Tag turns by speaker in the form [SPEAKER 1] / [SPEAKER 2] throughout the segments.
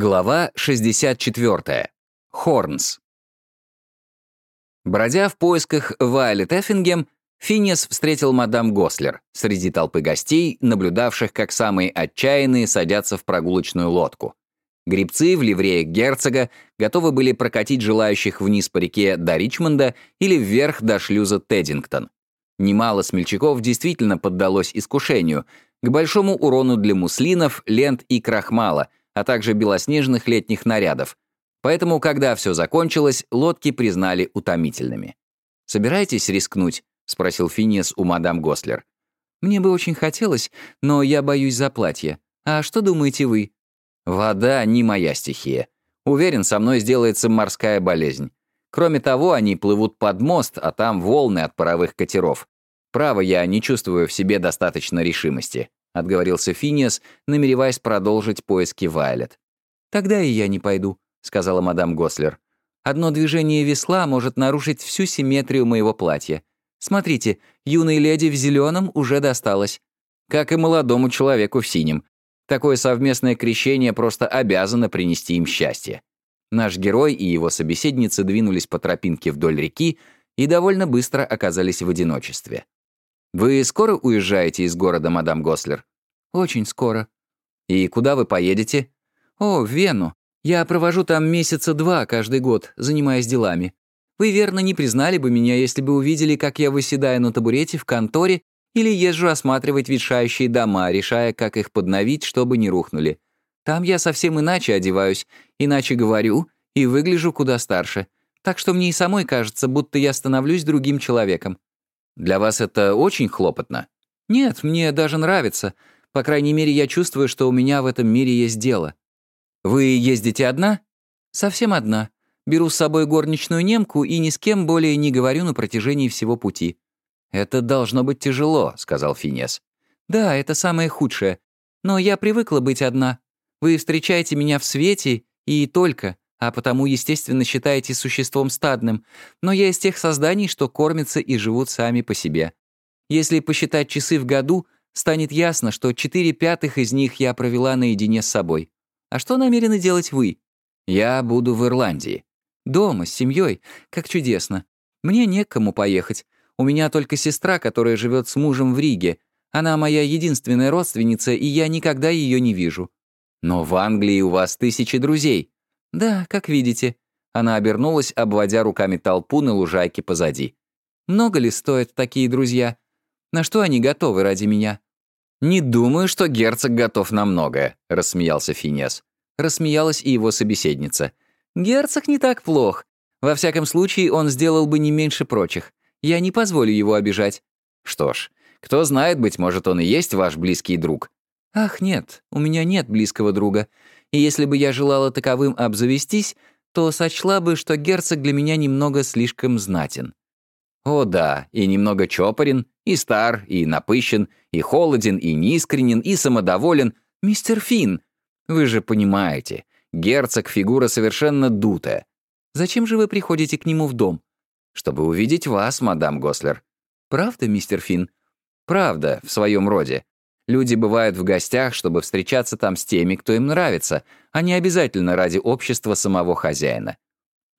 [SPEAKER 1] Глава 64. Хорнс. Бродя в поисках Вайлет Эффингем, Финес встретил мадам Гослер среди толпы гостей, наблюдавших, как самые отчаянные садятся в прогулочную лодку. Грибцы в ливреях герцога готовы были прокатить желающих вниз по реке до Ричмонда или вверх до шлюза Теддингтон. Немало смельчаков действительно поддалось искушению, к большому урону для муслинов, лент и крахмала — а также белоснежных летних нарядов. Поэтому, когда все закончилось, лодки признали утомительными. «Собираетесь рискнуть?» — спросил Финес у мадам Гослер. «Мне бы очень хотелось, но я боюсь за платье. А что думаете вы?» «Вода — не моя стихия. Уверен, со мной сделается морская болезнь. Кроме того, они плывут под мост, а там волны от паровых катеров. Право, я не чувствую в себе достаточно решимости. — отговорился Финиас, намереваясь продолжить поиски Вайлет. «Тогда и я не пойду», — сказала мадам Гослер. «Одно движение весла может нарушить всю симметрию моего платья. Смотрите, юной леди в зеленом уже досталось. Как и молодому человеку в синем. Такое совместное крещение просто обязано принести им счастье». Наш герой и его собеседница двинулись по тропинке вдоль реки и довольно быстро оказались в одиночестве. «Вы скоро уезжаете из города, мадам Гослер?» «Очень скоро». «И куда вы поедете?» «О, в Вену. Я провожу там месяца два каждый год, занимаясь делами. Вы верно не признали бы меня, если бы увидели, как я выседаю на табурете в конторе или езжу осматривать ветшающие дома, решая, как их подновить, чтобы не рухнули. Там я совсем иначе одеваюсь, иначе говорю и выгляжу куда старше. Так что мне и самой кажется, будто я становлюсь другим человеком. Для вас это очень хлопотно? Нет, мне даже нравится. По крайней мере, я чувствую, что у меня в этом мире есть дело. Вы ездите одна? Совсем одна. Беру с собой горничную немку и ни с кем более не говорю на протяжении всего пути. «Это должно быть тяжело», — сказал Финес. «Да, это самое худшее. Но я привыкла быть одна. Вы встречаете меня в свете и только а потому, естественно, считаете существом стадным, но я из тех созданий, что кормятся и живут сами по себе. Если посчитать часы в году, станет ясно, что четыре пятых из них я провела наедине с собой. А что намерены делать вы? Я буду в Ирландии. Дома, с семьей. Как чудесно. Мне некому поехать. У меня только сестра, которая живет с мужем в Риге. Она моя единственная родственница, и я никогда ее не вижу. Но в Англии у вас тысячи друзей. «Да, как видите». Она обернулась, обводя руками толпу на лужайке позади. «Много ли стоят такие друзья? На что они готовы ради меня?» «Не думаю, что герцог готов на многое», — рассмеялся Финес. Рассмеялась и его собеседница. «Герцог не так плох. Во всяком случае, он сделал бы не меньше прочих. Я не позволю его обижать». «Что ж, кто знает, быть может, он и есть ваш близкий друг». «Ах, нет, у меня нет близкого друга и если бы я желала таковым обзавестись, то сочла бы, что герцог для меня немного слишком знатен. О да, и немного чопорен, и стар, и напыщен, и холоден, и неискренен, и самодоволен. Мистер Финн, вы же понимаете, герцог — фигура совершенно дутая. Зачем же вы приходите к нему в дом? Чтобы увидеть вас, мадам Гослер. Правда, мистер Финн? Правда, в своем роде. Люди бывают в гостях, чтобы встречаться там с теми, кто им нравится, а не обязательно ради общества самого хозяина.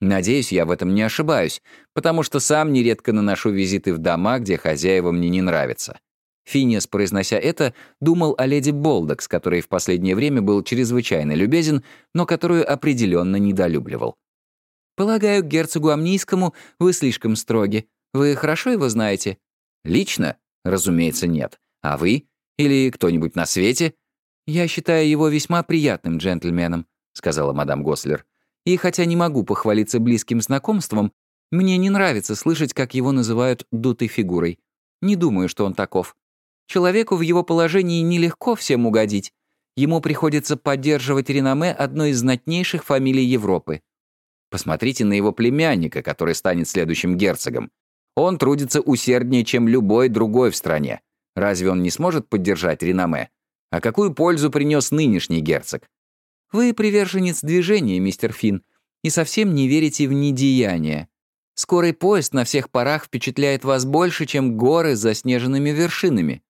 [SPEAKER 1] Надеюсь, я в этом не ошибаюсь, потому что сам нередко наношу визиты в дома, где хозяева мне не нравятся. Финиас, произнося это, думал о леди Болдок, с которой в последнее время был чрезвычайно любезен, но которую определенно недолюбливал. «Полагаю, к герцогу Амнийскому вы слишком строги. Вы хорошо его знаете?» «Лично? Разумеется, нет. А вы? Или кто-нибудь на свете?» «Я считаю его весьма приятным джентльменом», — сказала мадам Гослер. «И хотя не могу похвалиться близким знакомством, мне не нравится слышать, как его называют дутой фигурой. Не думаю, что он таков. Человеку в его положении нелегко всем угодить. Ему приходится поддерживать реноме одной из знатнейших фамилий Европы. Посмотрите на его племянника, который станет следующим герцогом. Он трудится усерднее, чем любой другой в стране. Разве он не сможет поддержать реноме? А какую пользу принес нынешний герцог? Вы приверженец движения, мистер Финн, и совсем не верите в недеяние. Скорый поезд на всех парах впечатляет вас больше, чем горы с заснеженными вершинами.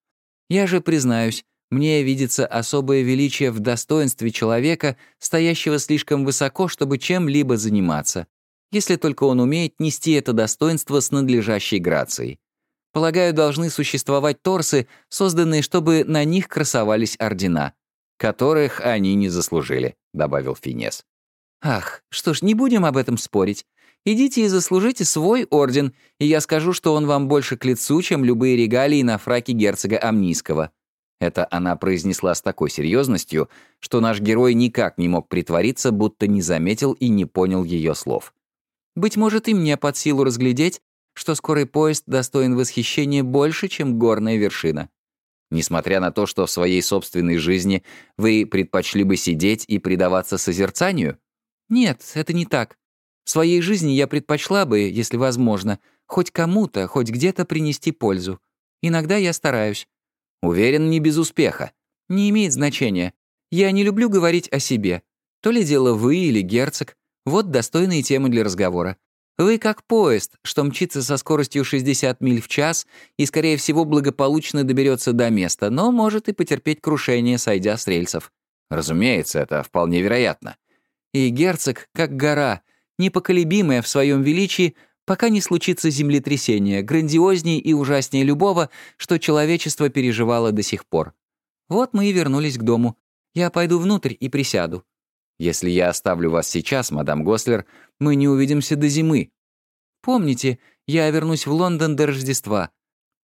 [SPEAKER 1] Я же, признаюсь, Мне видится особое величие в достоинстве человека, стоящего слишком высоко, чтобы чем-либо заниматься, если только он умеет нести это достоинство с надлежащей грацией. Полагаю, должны существовать торсы, созданные, чтобы на них красовались ордена, которых они не заслужили», — добавил Финес. «Ах, что ж, не будем об этом спорить. Идите и заслужите свой орден, и я скажу, что он вам больше к лицу, чем любые регалии на фраке герцога Амнийского». Это она произнесла с такой серьезностью, что наш герой никак не мог притвориться, будто не заметил и не понял ее слов. «Быть может, и мне под силу разглядеть, что скорый поезд достоин восхищения больше, чем горная вершина. Несмотря на то, что в своей собственной жизни вы предпочли бы сидеть и предаваться созерцанию? Нет, это не так. В своей жизни я предпочла бы, если возможно, хоть кому-то, хоть где-то принести пользу. Иногда я стараюсь. Уверен, не без успеха. Не имеет значения. Я не люблю говорить о себе. То ли дело вы или герцог. Вот достойные темы для разговора. Вы как поезд, что мчится со скоростью 60 миль в час и, скорее всего, благополучно доберется до места, но может и потерпеть крушение, сойдя с рельсов. Разумеется, это вполне вероятно. И герцог, как гора, непоколебимая в своем величии, пока не случится землетрясение, грандиознее и ужаснее любого, что человечество переживало до сих пор. Вот мы и вернулись к дому. Я пойду внутрь и присяду. Если я оставлю вас сейчас, мадам Гослер, мы не увидимся до зимы. Помните, я вернусь в Лондон до Рождества.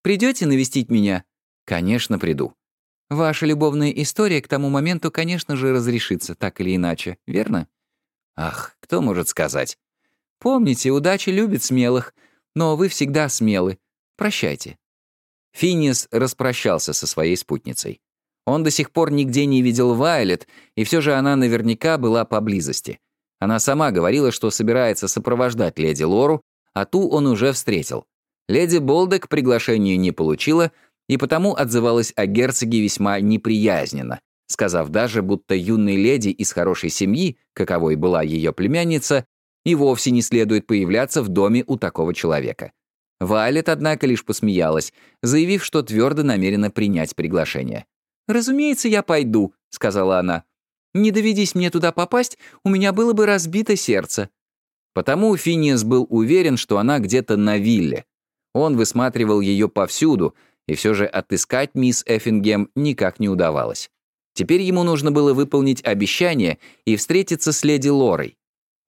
[SPEAKER 1] Придете навестить меня? Конечно, приду. Ваша любовная история к тому моменту, конечно же, разрешится, так или иначе, верно? Ах, кто может сказать? Помните, удача любит смелых, но вы всегда смелы. Прощайте. Финиас распрощался со своей спутницей. Он до сих пор нигде не видел Вайлет, и все же она наверняка была поблизости. Она сама говорила, что собирается сопровождать леди Лору, а ту он уже встретил. Леди Болдек приглашение не получила, и потому отзывалась о герцоге весьма неприязненно, сказав даже, будто юной леди из хорошей семьи, каковой была ее племянница, и вовсе не следует появляться в доме у такого человека. Вайлет, однако, лишь посмеялась, заявив, что твердо намерена принять приглашение. «Разумеется, я пойду», — сказала она. «Не доведись мне туда попасть, у меня было бы разбито сердце». Потому Финиас был уверен, что она где-то на вилле. Он высматривал ее повсюду, и все же отыскать мисс Эффингем никак не удавалось. Теперь ему нужно было выполнить обещание и встретиться с леди Лорой.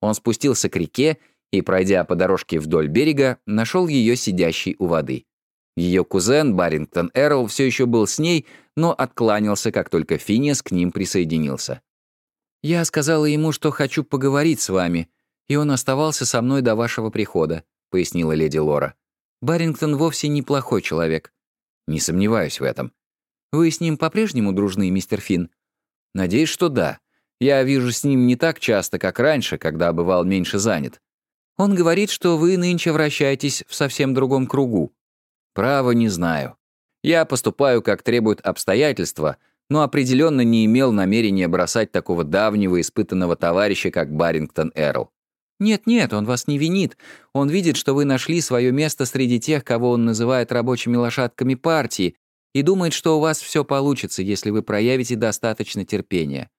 [SPEAKER 1] Он спустился к реке и, пройдя по дорожке вдоль берега, нашел ее сидящей у воды. Ее кузен, Барингтон Эрл, все еще был с ней, но откланялся, как только Финиас к ним присоединился. «Я сказала ему, что хочу поговорить с вами, и он оставался со мной до вашего прихода», — пояснила леди Лора. «Барингтон вовсе неплохой человек». «Не сомневаюсь в этом». «Вы с ним по-прежнему дружны, мистер Финн?» «Надеюсь, что да. Я вижу с ним не так часто, как раньше, когда бывал меньше занят. Он говорит, что вы нынче вращаетесь в совсем другом кругу. Право не знаю. Я поступаю, как требуют обстоятельства, но определенно не имел намерения бросать такого давнего испытанного товарища, как Барингтон Эрл. Нет-нет, он вас не винит. Он видит, что вы нашли свое место среди тех, кого он называет рабочими лошадками партии, и думает, что у вас все получится, если вы проявите достаточно терпения.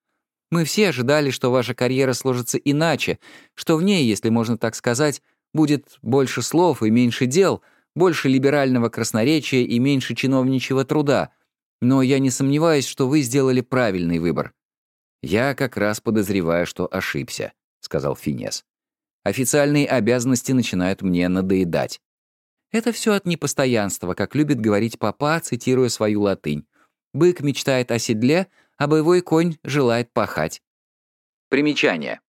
[SPEAKER 1] Мы все ожидали, что ваша карьера сложится иначе, что в ней, если можно так сказать, будет больше слов и меньше дел — больше либерального красноречия и меньше чиновничьего труда, но я не сомневаюсь, что вы сделали правильный выбор». «Я как раз подозреваю, что ошибся», — сказал Финес. «Официальные обязанности начинают мне надоедать. Это все от непостоянства, как любит говорить папа, цитируя свою латынь. Бык мечтает о седле, а боевой конь желает пахать. Примечание.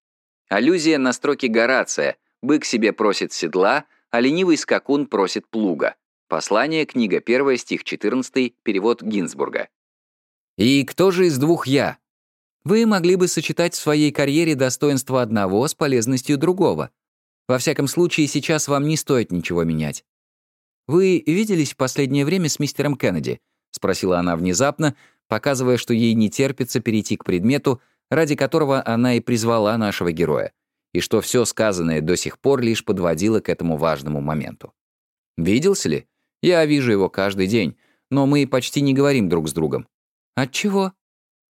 [SPEAKER 1] Аллюзия на строки Горация. Бык себе просит седла, а ленивый скакун просит плуга. Послание, книга 1, стих 14, перевод Гинзбурга. И кто же из двух я? Вы могли бы сочетать в своей карьере достоинство одного с полезностью другого. Во всяком случае, сейчас вам не стоит ничего менять. «Вы виделись в последнее время с мистером Кеннеди?» — спросила она внезапно, показывая, что ей не терпится перейти к предмету, ради которого она и призвала нашего героя и что все сказанное до сих пор лишь подводило к этому важному моменту. «Виделся ли? Я вижу его каждый день, но мы почти не говорим друг с другом. Отчего?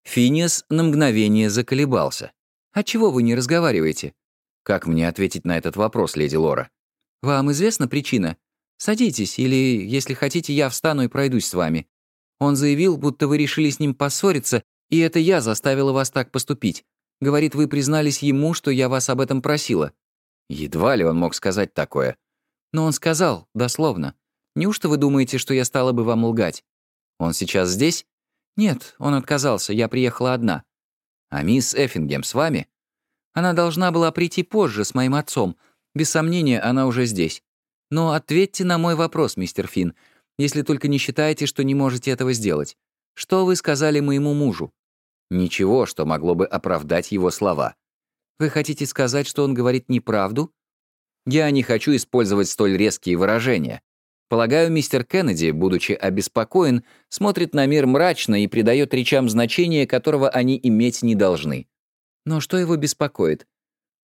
[SPEAKER 1] Финиас на мгновение заколебался. Отчего вы не разговариваете? Как мне ответить на этот вопрос, леди Лора? Вам известна причина? Садитесь, или, если хотите, я встану и пройдусь с вами. Он заявил, будто вы решили с ним поссориться, и это я заставила вас так поступить. Говорит, вы признались ему, что я вас об этом просила. Едва ли он мог сказать такое. Но он сказал, дословно. Неужто вы думаете, что я стала бы вам лгать? Он сейчас здесь? Нет, он отказался, я приехала одна. А мисс Эффингем с вами? Она должна была прийти позже с моим отцом. Без сомнения, она уже здесь. Но ответьте на мой вопрос, мистер Финн, если только не считаете, что не можете этого сделать. Что вы сказали моему мужу? Ничего, что могло бы оправдать его слова. Вы хотите сказать, что он говорит неправду? Я не хочу использовать столь резкие выражения. Полагаю, мистер Кеннеди, будучи обеспокоен, смотрит на мир мрачно и придает речам значение, которого они иметь не должны. Но что его беспокоит?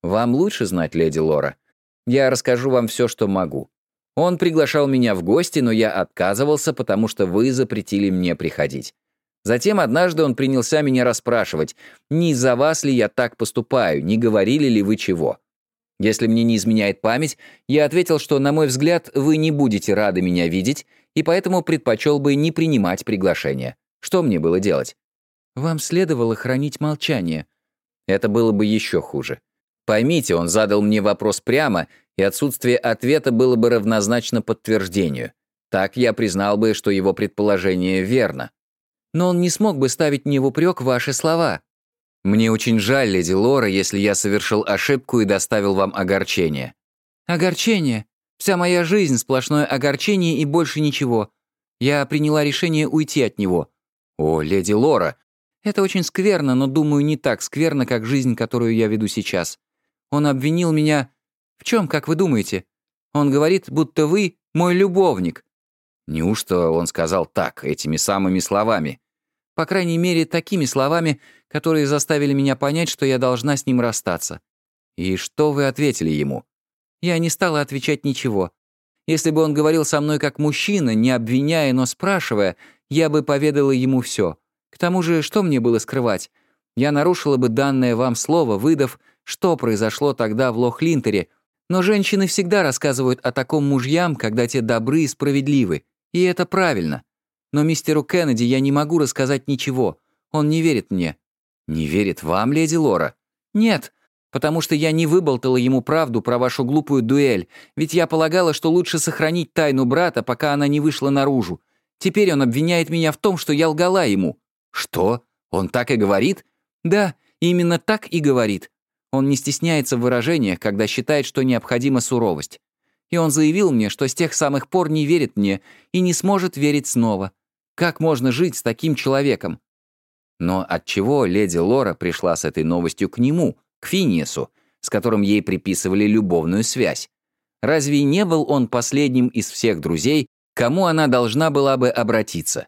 [SPEAKER 1] Вам лучше знать, леди Лора. Я расскажу вам все, что могу. Он приглашал меня в гости, но я отказывался, потому что вы запретили мне приходить. Затем однажды он принялся меня расспрашивать, не из-за вас ли я так поступаю, не говорили ли вы чего. Если мне не изменяет память, я ответил, что, на мой взгляд, вы не будете рады меня видеть, и поэтому предпочел бы не принимать приглашение. Что мне было делать? Вам следовало хранить молчание. Это было бы еще хуже. Поймите, он задал мне вопрос прямо, и отсутствие ответа было бы равнозначно подтверждению. Так я признал бы, что его предположение верно. Но он не смог бы ставить мне в упрек ваши слова. Мне очень жаль, леди Лора, если я совершил ошибку и доставил вам огорчение». «Огорчение? Вся моя жизнь — сплошное огорчение и больше ничего. Я приняла решение уйти от него». «О, леди Лора, это очень скверно, но, думаю, не так скверно, как жизнь, которую я веду сейчас. Он обвинил меня... В чем, как вы думаете? Он говорит, будто вы мой любовник». Неужто он сказал так, этими самыми словами? По крайней мере, такими словами, которые заставили меня понять, что я должна с ним расстаться. И что вы ответили ему? Я не стала отвечать ничего. Если бы он говорил со мной как мужчина, не обвиняя, но спрашивая, я бы поведала ему все. К тому же, что мне было скрывать? Я нарушила бы данное вам слово, выдав, что произошло тогда в Лохлинтере, но женщины всегда рассказывают о таком мужьям, когда те добры и справедливы, и это правильно. Но мистеру Кеннеди я не могу рассказать ничего. Он не верит мне». «Не верит вам, леди Лора?» «Нет, потому что я не выболтала ему правду про вашу глупую дуэль, ведь я полагала, что лучше сохранить тайну брата, пока она не вышла наружу. Теперь он обвиняет меня в том, что я лгала ему». «Что? Он так и говорит?» «Да, именно так и говорит. Он не стесняется в выражениях, когда считает, что необходима суровость. И он заявил мне, что с тех самых пор не верит мне и не сможет верить снова. Как можно жить с таким человеком? Но отчего леди Лора пришла с этой новостью к нему, к Финиесу, с которым ей приписывали любовную связь? Разве не был он последним из всех друзей, кому она должна была бы обратиться?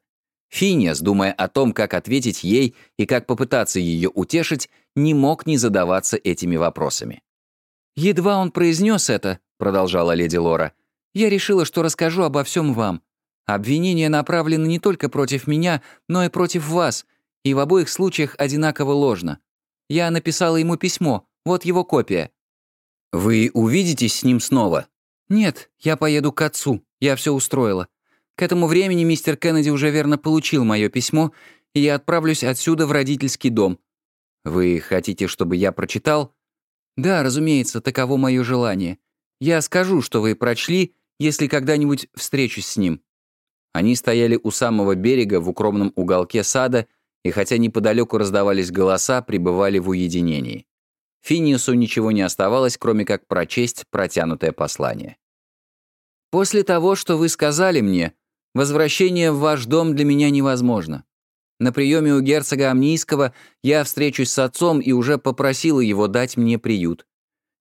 [SPEAKER 1] Финиас, думая о том, как ответить ей и как попытаться ее утешить, не мог не задаваться этими вопросами. «Едва он произнес это», — продолжала леди Лора, «я решила, что расскажу обо всем вам. Обвинения направлены не только против меня, но и против вас, и в обоих случаях одинаково ложно. Я написала ему письмо, вот его копия». «Вы увидитесь с ним снова?» «Нет, я поеду к отцу, я все устроила. К этому времени мистер Кеннеди уже верно получил мое письмо, и я отправлюсь отсюда в родительский дом. Вы хотите, чтобы я прочитал?» «Да, разумеется, таково мое желание. Я скажу, что вы прочли, если когда-нибудь встречусь с ним». Они стояли у самого берега в укромном уголке сада, и хотя неподалеку раздавались голоса, пребывали в уединении. Финиусу ничего не оставалось, кроме как прочесть протянутое послание. «После того, что вы сказали мне, возвращение в ваш дом для меня невозможно. На приеме у герцога Амнийского я встречусь с отцом и уже попросила его дать мне приют.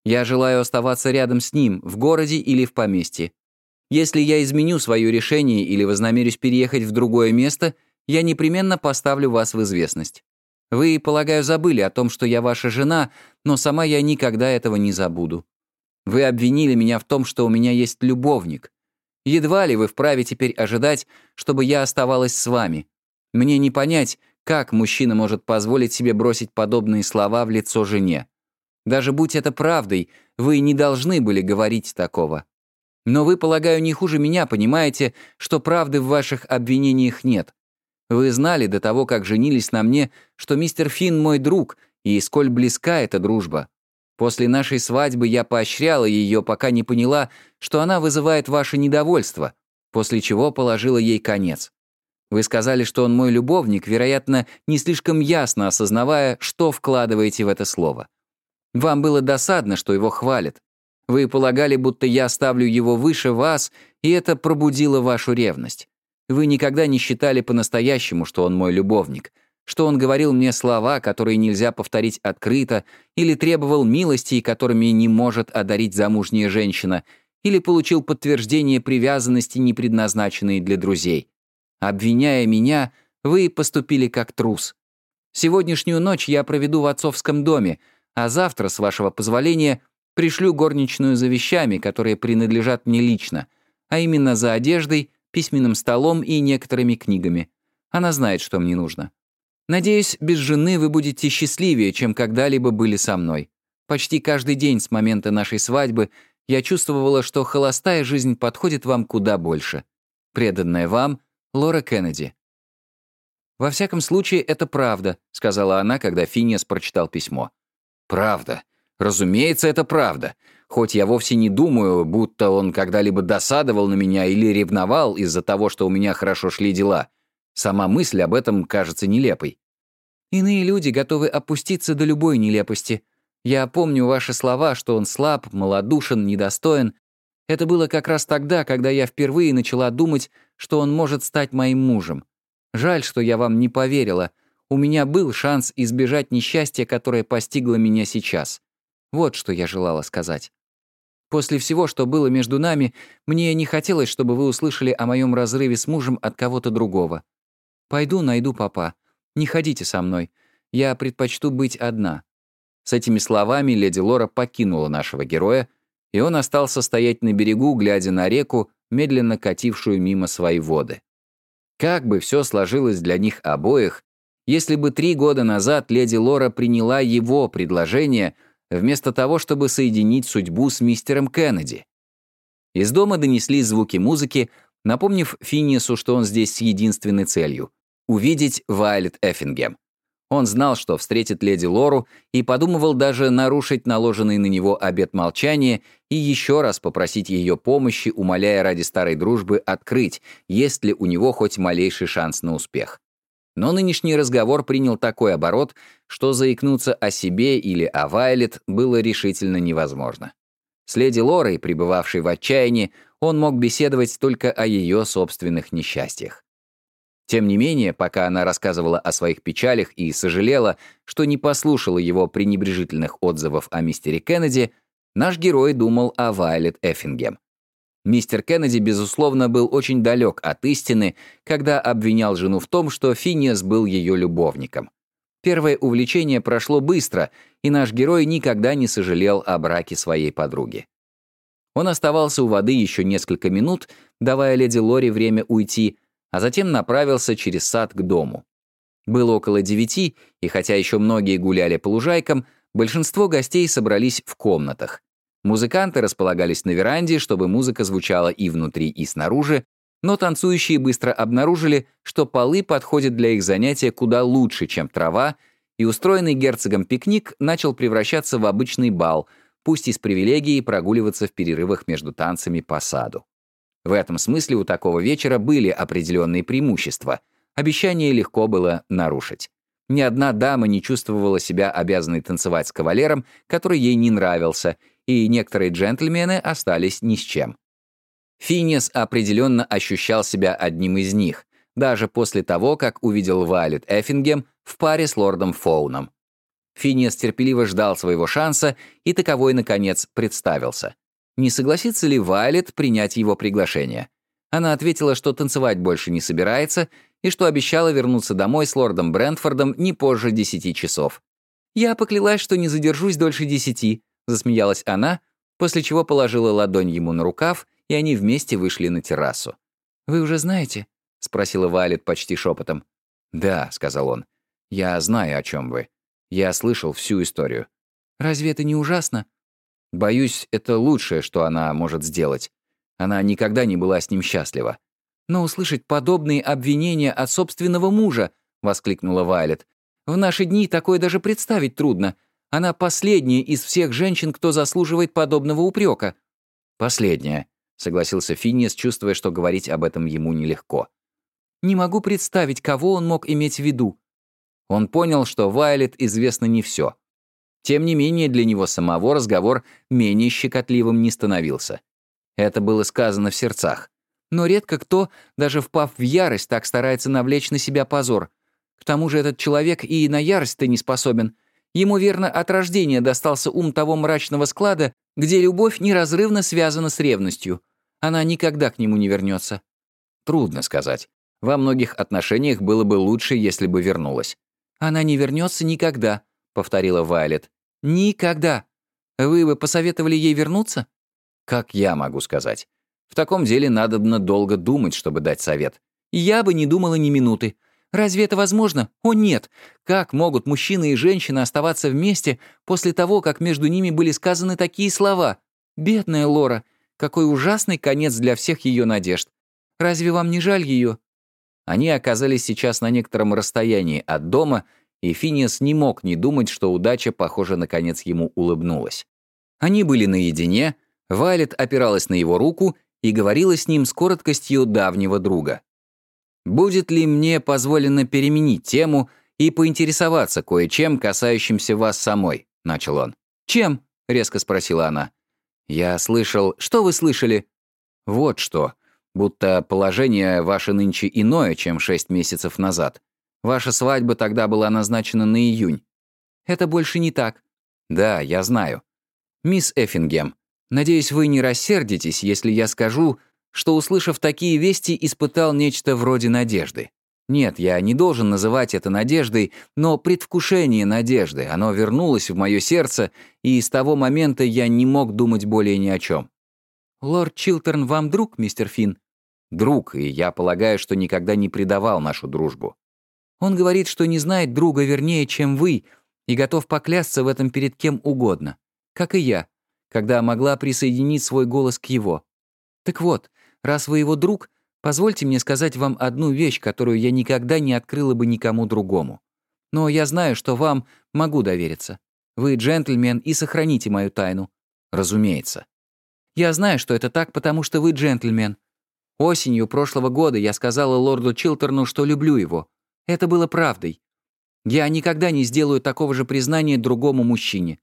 [SPEAKER 1] Я желаю оставаться рядом с ним, в городе или в поместье. Если я изменю свое решение или вознамерюсь переехать в другое место, я непременно поставлю вас в известность. Вы, полагаю, забыли о том, что я ваша жена, но сама я никогда этого не забуду. Вы обвинили меня в том, что у меня есть любовник. Едва ли вы вправе теперь ожидать, чтобы я оставалась с вами. Мне не понять, Как мужчина может позволить себе бросить подобные слова в лицо жене? Даже будь это правдой, вы не должны были говорить такого. Но вы, полагаю, не хуже меня понимаете, что правды в ваших обвинениях нет. Вы знали до того, как женились на мне, что мистер Финн мой друг, и сколь близка эта дружба. После нашей свадьбы я поощряла ее, пока не поняла, что она вызывает ваше недовольство, после чего положила ей конец. Вы сказали, что он мой любовник, вероятно, не слишком ясно осознавая, что вкладываете в это слово. Вам было досадно, что его хвалят. Вы полагали, будто я ставлю его выше вас, и это пробудило вашу ревность. Вы никогда не считали по-настоящему, что он мой любовник, что он говорил мне слова, которые нельзя повторить открыто, или требовал милостей, которыми не может одарить замужняя женщина, или получил подтверждение привязанности, не предназначенной для друзей. Обвиняя меня, вы поступили как трус. Сегодняшнюю ночь я проведу в отцовском доме, а завтра, с вашего позволения, пришлю горничную за вещами, которые принадлежат мне лично, а именно за одеждой, письменным столом и некоторыми книгами. Она знает, что мне нужно. Надеюсь, без жены вы будете счастливее, чем когда-либо были со мной. Почти каждый день с момента нашей свадьбы я чувствовала, что холостая жизнь подходит вам куда больше. Преданная вам, Лора Кеннеди. «Во всяком случае, это правда», — сказала она, когда Финиас прочитал письмо. «Правда. Разумеется, это правда. Хоть я вовсе не думаю, будто он когда-либо досадовал на меня или ревновал из-за того, что у меня хорошо шли дела. Сама мысль об этом кажется нелепой. Иные люди готовы опуститься до любой нелепости. Я помню ваши слова, что он слаб, малодушен, недостоин, это было как раз тогда, когда я впервые начала думать, что он может стать моим мужем. Жаль, что я вам не поверила. У меня был шанс избежать несчастья, которое постигло меня сейчас. Вот что я желала сказать. После всего, что было между нами, мне не хотелось, чтобы вы услышали о моем разрыве с мужем от кого-то другого. Пойду найду папа. Не ходите со мной. Я предпочту быть одна». С этими словами леди Лора покинула нашего героя, и он остался стоять на берегу, глядя на реку, медленно катившую мимо свои воды. Как бы все сложилось для них обоих, если бы три года назад леди Лора приняла его предложение вместо того, чтобы соединить судьбу с мистером Кеннеди. Из дома донеслись звуки музыки, напомнив Финиасу, что он здесь с единственной целью — увидеть Вайлет Эффингем. Он знал, что встретит леди Лору, и подумывал даже нарушить наложенный на него обет молчания и еще раз попросить ее помощи, умоляя ради старой дружбы открыть, есть ли у него хоть малейший шанс на успех. Но нынешний разговор принял такой оборот, что заикнуться о себе или о Вайлет было решительно невозможно. С леди Лорой, пребывавшей в отчаянии, он мог беседовать только о ее собственных несчастьях. Тем не менее, пока она рассказывала о своих печалях и сожалела, что не послушала его пренебрежительных отзывов о мистере Кеннеди, наш герой думал о Вайлет Эффингем. Мистер Кеннеди, безусловно, был очень далек от истины, когда обвинял жену в том, что Финиас был ее любовником. Первое увлечение прошло быстро, и наш герой никогда не сожалел о браке своей подруги. Он оставался у воды еще несколько минут, давая леди Лори время уйти, а затем направился через сад к дому. Было около девяти, и хотя еще многие гуляли по лужайкам, большинство гостей собрались в комнатах. Музыканты располагались на веранде, чтобы музыка звучала и внутри, и снаружи, но танцующие быстро обнаружили, что полы подходят для их занятия куда лучше, чем трава, и устроенный герцогом пикник начал превращаться в обычный бал, пусть и с привилегией прогуливаться в перерывах между танцами по саду. В этом смысле у такого вечера были определенные преимущества. Обещание легко было нарушить. Ни одна дама не чувствовала себя обязанной танцевать с кавалером, который ей не нравился, и некоторые джентльмены остались ни с чем. Финес определенно ощущал себя одним из них, даже после того, как увидел Вайлет Эффингем в паре с лордом Фоуном. Финес терпеливо ждал своего шанса, и таковой, наконец, представился не согласится ли Вайлет принять его приглашение. Она ответила, что танцевать больше не собирается и что обещала вернуться домой с лордом Брентфордом не позже десяти часов. «Я поклялась, что не задержусь дольше десяти», — засмеялась она, после чего положила ладонь ему на рукав, и они вместе вышли на террасу. «Вы уже знаете?» — спросила Вайлет почти шепотом. «Да», — сказал он, «Я знаю, о чем вы. Я слышал всю историю».
[SPEAKER 2] «Разве это не ужасно?»
[SPEAKER 1] «Боюсь, это лучшее, что она может сделать. Она никогда не была с ним счастлива».
[SPEAKER 2] «Но услышать подобные обвинения от собственного мужа!» — воскликнула Вайлет. «В наши дни такое даже представить трудно. Она последняя из всех женщин, кто заслуживает подобного упрека.
[SPEAKER 1] «Последняя», — согласился Финнис, чувствуя, что говорить об этом ему нелегко.
[SPEAKER 2] «Не могу представить, кого он мог иметь в виду».
[SPEAKER 1] Он понял, что Вайлет известно не все. Тем не менее, для него самого разговор менее щекотливым не становился. Это было сказано в сердцах.
[SPEAKER 2] Но редко кто, даже впав в ярость, так старается навлечь на себя позор. К тому же этот человек и на ярость-то не способен. Ему, верно, от рождения достался ум того мрачного склада, где любовь неразрывно связана с ревностью. Она никогда к нему не вернется.
[SPEAKER 1] Трудно сказать. Во многих отношениях было бы лучше, если бы вернулась.
[SPEAKER 2] «Она не вернется никогда», — повторила Вайлет. «Никогда. Вы бы посоветовали ей вернуться?»
[SPEAKER 1] «Как я могу сказать? В таком деле надобно долго думать, чтобы дать совет».
[SPEAKER 2] «Я бы не думала ни минуты. Разве это возможно? О нет! Как могут мужчина и женщина оставаться вместе после того, как между ними были сказаны такие слова? Бедная Лора! Какой ужасный конец для всех ее надежд! Разве вам не жаль ее?
[SPEAKER 1] Они оказались сейчас на некотором расстоянии от дома, и Финиас не мог не думать, что удача, похоже, наконец ему улыбнулась. Они были наедине, Вайлет опиралась на его руку и говорила с ним с короткостью давнего друга. Будет ли мне позволено переменить тему и поинтересоваться кое-чем, касающимся вас самой?» — начал он.
[SPEAKER 2] «Чем?» — резко спросила она.
[SPEAKER 1] «Я слышал...»
[SPEAKER 2] «Что вы слышали?»
[SPEAKER 1] «Вот что. Будто положение ваше нынче иное, чем шесть месяцев назад. Ваша свадьба тогда была назначена на июнь».
[SPEAKER 2] «Это больше не так».
[SPEAKER 1] «Да, я знаю. Мисс Эффингем, надеюсь, вы не рассердитесь, если я скажу, что, услышав такие вести, испытал нечто вроде надежды. Нет, я не должен называть это надеждой, но предвкушение надежды. Оно вернулось в мое сердце, и с того момента я не мог думать более ни о чем.
[SPEAKER 2] «Лорд Чилтерн вам друг, мистер Финн?»
[SPEAKER 1] «Друг, и я полагаю, что никогда не предавал нашу дружбу».
[SPEAKER 2] «Он говорит, что не знает друга вернее, чем вы, и готов поклясться в этом перед кем угодно. Как и я, когда могла присоединить свой голос к его. Так вот, Раз вы его друг, позвольте мне сказать вам одну вещь, которую я никогда не открыла бы никому другому. Но я знаю, что вам могу довериться. Вы джентльмен и сохраните мою тайну.
[SPEAKER 1] Разумеется.
[SPEAKER 2] Я знаю, что это так, потому что вы джентльмен. Осенью прошлого года я сказала лорду Чилтерну, что люблю его. Это было правдой. Я никогда не сделаю такого же признания другому мужчине.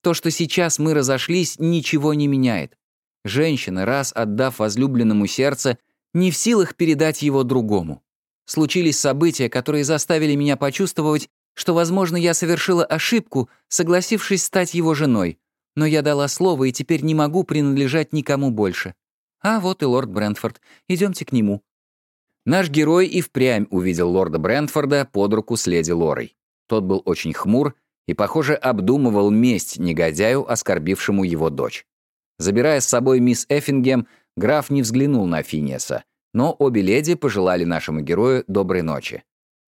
[SPEAKER 2] То, что сейчас мы разошлись, ничего не меняет. Женщина, раз отдав возлюбленному сердце, не в силах передать его другому. Случились события, которые заставили меня почувствовать, что, возможно, я совершила ошибку, согласившись стать его женой. Но я дала слово и теперь не могу принадлежать никому больше. А вот и лорд Брентфорд. Идемте к нему.
[SPEAKER 1] Наш герой и впрямь увидел лорда Брентфорда под руку с леди Лорой. Тот был очень хмур и, похоже, обдумывал месть негодяю, оскорбившему его дочь. Забирая с собой мисс Эффингем, граф не взглянул на Финиаса, но обе леди пожелали нашему герою доброй ночи.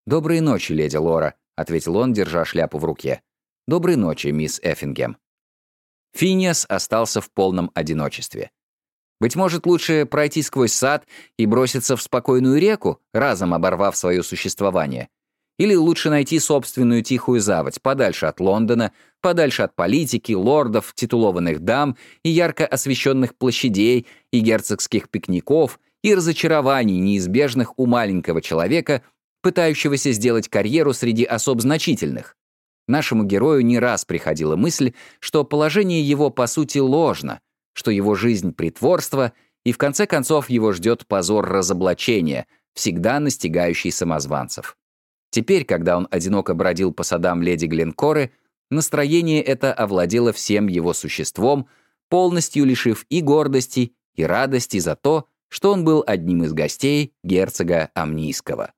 [SPEAKER 1] «Доброй ночи, леди Лора», — ответил он, держа шляпу в руке. «Доброй ночи, мисс Эффингем». Финиас остался в полном одиночестве. Быть может, лучше пройти сквозь сад и броситься в спокойную реку, разом оборвав свое существование — или лучше найти собственную тихую заводь, подальше от Лондона, подальше от политики, лордов, титулованных дам и ярко освещенных площадей, и герцогских пикников, и разочарований, неизбежных у маленького человека, пытающегося сделать карьеру среди особ значительных. Нашему герою не раз приходила мысль, что положение его по сути ложно, что его жизнь — притворство, и в конце концов его ждет позор разоблачения, всегда настигающий самозванцев. Теперь, когда он одиноко бродил по садам леди Гленкоры, настроение это овладело всем его существом, полностью лишив и гордости, и радости за то, что он был одним из гостей герцога Амнийского.